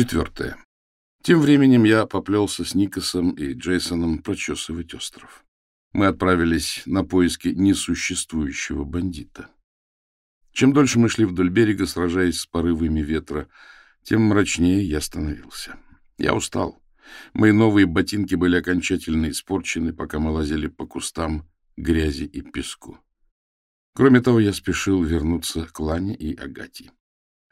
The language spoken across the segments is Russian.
Четвертое. Тем временем я поплелся с Никосом и Джейсоном прочесывать остров. Мы отправились на поиски несуществующего бандита. Чем дольше мы шли вдоль берега, сражаясь с порывами ветра, тем мрачнее я становился. Я устал. Мои новые ботинки были окончательно испорчены, пока мы лазили по кустам грязи и песку. Кроме того, я спешил вернуться к Лане и Агате.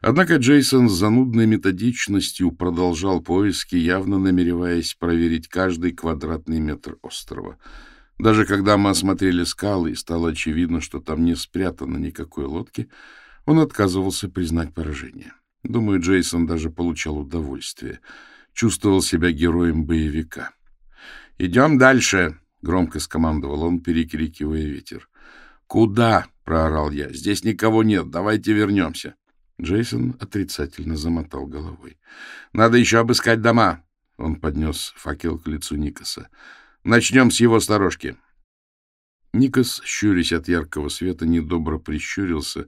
Однако Джейсон с занудной методичностью продолжал поиски, явно намереваясь проверить каждый квадратный метр острова. Даже когда мы осмотрели скалы и стало очевидно, что там не спрятано никакой лодки, он отказывался признать поражение. Думаю, Джейсон даже получал удовольствие. Чувствовал себя героем боевика. «Идем дальше!» — громко скомандовал он, перекрикивая ветер. «Куда?» — проорал я. «Здесь никого нет. Давайте вернемся». Джейсон отрицательно замотал головой. — Надо еще обыскать дома. Он поднес факел к лицу Никаса. — Начнем с его сторожки. Никас, щурясь от яркого света, недобро прищурился,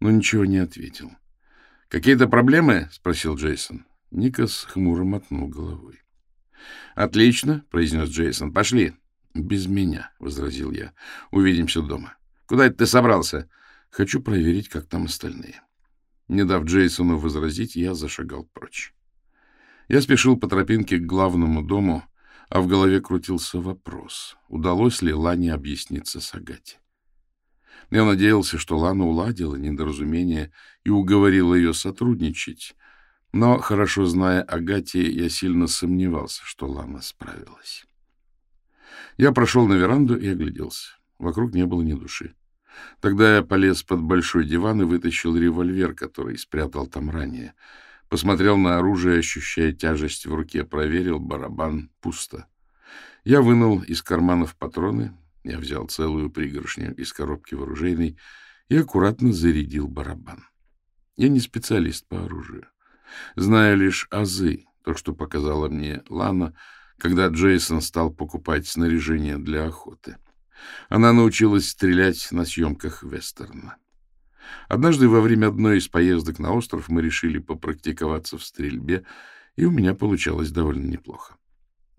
но ничего не ответил. — Какие-то проблемы? — спросил Джейсон. Никас хмуро мотнул головой. — Отлично, — произнес Джейсон. — Пошли. — Без меня, — возразил я. — Увидимся дома. — Куда это ты собрался? — Хочу проверить, как там остальные. Не дав Джейсону возразить, я зашагал прочь. Я спешил по тропинке к главному дому, а в голове крутился вопрос, удалось ли Лане объясниться с Агати. Я надеялся, что Лана уладила недоразумение и уговорила ее сотрудничать, но, хорошо зная Агати, я сильно сомневался, что Лана справилась. Я прошел на веранду и огляделся. Вокруг не было ни души. Тогда я полез под большой диван и вытащил револьвер, который спрятал там ранее. Посмотрел на оружие, ощущая тяжесть в руке, проверил барабан. Пусто. Я вынул из карманов патроны, я взял целую пригоршню из коробки вооружейной и аккуратно зарядил барабан. Я не специалист по оружию. Знаю лишь азы, то, что показала мне Лана, когда Джейсон стал покупать снаряжение для охоты. Она научилась стрелять на съемках вестерна. Однажды во время одной из поездок на остров мы решили попрактиковаться в стрельбе, и у меня получалось довольно неплохо.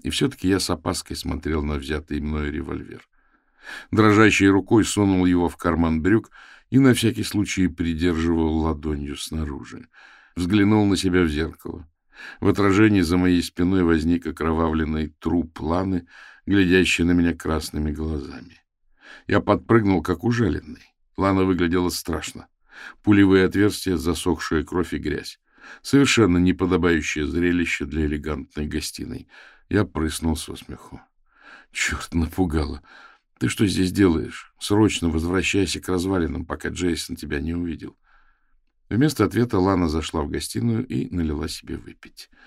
И все-таки я с опаской смотрел на взятый мной револьвер. Дрожащей рукой сунул его в карман брюк и на всякий случай придерживал ладонью снаружи. Взглянул на себя в зеркало. В отражении за моей спиной возник окровавленный труп Ланы, глядящий на меня красными глазами. Я подпрыгнул, как ужаленный. Лана выглядела страшно. Пулевые отверстия, засохшая кровь и грязь. Совершенно неподобающее зрелище для элегантной гостиной. Я прыснул со смеху. Черт, напугало. Ты что здесь делаешь? Срочно возвращайся к развалинам, пока Джейсон тебя не увидел. Вместо ответа Лана зашла в гостиную и налила себе выпить. —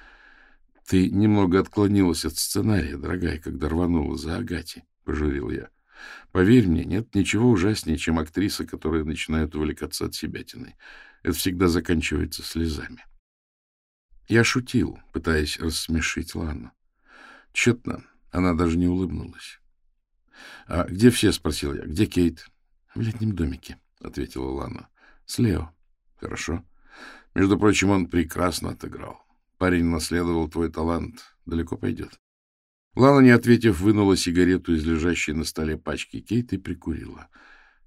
Ты немного отклонилась от сценария, дорогая, когда рванула за Агати, — пожурил я. — Поверь мне, нет ничего ужаснее, чем актриса, которая начинает увлекаться от себятины. Это всегда заканчивается слезами. Я шутил, пытаясь рассмешить Лану. Тщетно, она даже не улыбнулась. — А где все? — спросил я. — Где Кейт? — В летнем домике, — ответила Лана. — С Лео. — Хорошо. Между прочим, он прекрасно отыграл. Парень наследовал твой талант. Далеко пойдет. Лана, не ответив, вынула сигарету из лежащей на столе пачки Кейт и прикурила.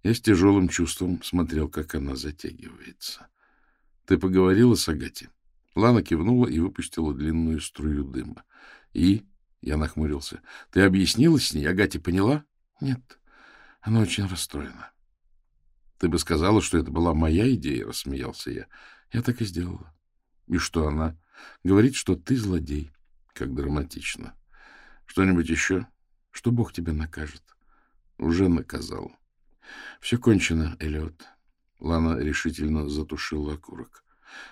Я с тяжелым чувством смотрел, как она затягивается. — Ты поговорила с Агати? Лана кивнула и выпустила длинную струю дыма. — И? — я нахмурился. — Ты объяснила с ней? Агати поняла? — Нет. Она очень расстроена. — Ты бы сказала, что это была моя идея, — рассмеялся я. Я так и сделала. — И что она? Говорит, что ты злодей. Как драматично. Что-нибудь еще? Что Бог тебя накажет? Уже наказал. Все кончено, Эллиот. Лана решительно затушила окурок.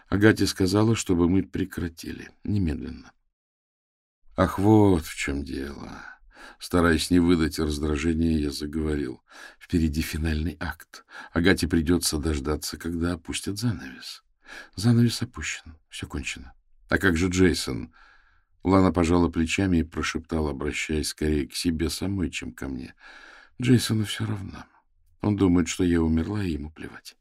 Агате сказала, чтобы мы прекратили. Немедленно. Ах, вот в чем дело. Стараясь не выдать раздражения, я заговорил. Впереди финальный акт. Агате придется дождаться, когда опустят занавес. Занавес опущен. Все кончено. А как же Джейсон? Лана пожала плечами и прошептала, обращаясь скорее к себе самой, чем ко мне. Джейсону все равно. Он думает, что я умерла, и ему плевать.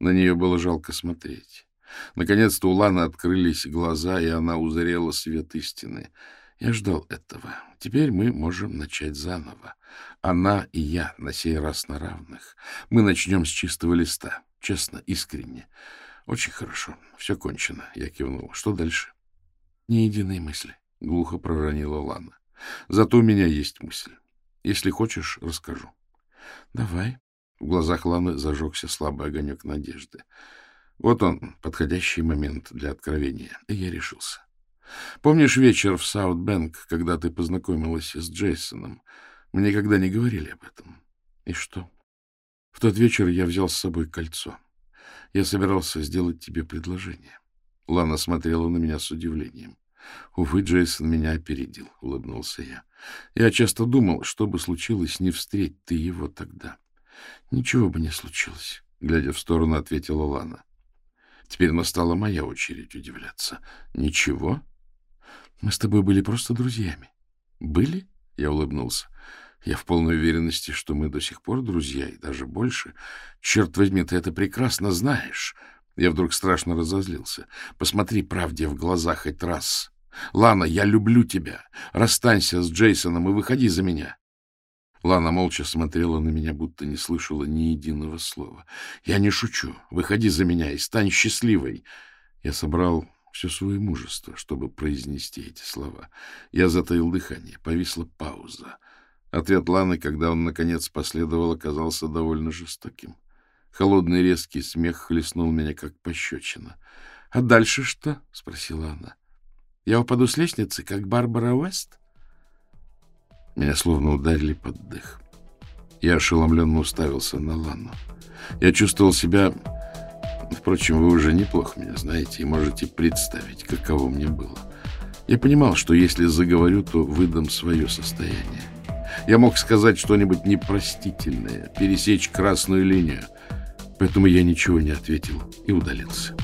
На нее было жалко смотреть. Наконец-то у Ланы открылись глаза, и она узрела свет истины. Я ждал этого. Теперь мы можем начать заново. Она и я на сей раз на равных. Мы начнем с чистого листа. Честно, искренне. Очень хорошо. Все кончено. Я кивнул. Что дальше? Ни единой мысли. Глухо проронила Лана. Зато у меня есть мысль. Если хочешь, расскажу. Давай. В глазах Ланы зажегся слабый огонек надежды. Вот он, подходящий момент для откровения. И я решился. Помнишь вечер в Саутбэнк, когда ты познакомилась с Джейсоном? Мы никогда не говорили об этом. И что? В тот вечер я взял с собой кольцо. Я собирался сделать тебе предложение. Лана смотрела на меня с удивлением. Увы, Джейсон меня опередил, — улыбнулся я. Я часто думал, что бы случилось, не встреть ты его тогда. Ничего бы не случилось, — глядя в сторону, ответила Лана. Теперь настала моя очередь удивляться. Ничего? Мы с тобой были просто друзьями. Были? Я улыбнулся. Я в полной уверенности, что мы до сих пор друзья, и даже больше. Черт возьми, ты это прекрасно знаешь. Я вдруг страшно разозлился. Посмотри правде в глаза хоть раз. Лана, я люблю тебя. Расстанься с Джейсоном и выходи за меня. Лана молча смотрела на меня, будто не слышала ни единого слова. Я не шучу. Выходи за меня и стань счастливой. Я собрал все свое мужество, чтобы произнести эти слова. Я затаил дыхание. Повисла пауза. Ответ Ланы, когда он, наконец, последовал, оказался довольно жестоким. Холодный резкий смех хлестнул меня, как пощечина. — А дальше что? — спросила она. — Я упаду с лестницы, как Барбара Уэст? Меня словно ударили под дых. Я ошеломленно уставился на Лану. Я чувствовал себя Впрочем, вы уже неплохо меня знаете и можете представить, каково мне было. Я понимал, что если заговорю, то выдам свое состояние. Я мог сказать что-нибудь непростительное, пересечь красную линию. Поэтому я ничего не ответил и удалился.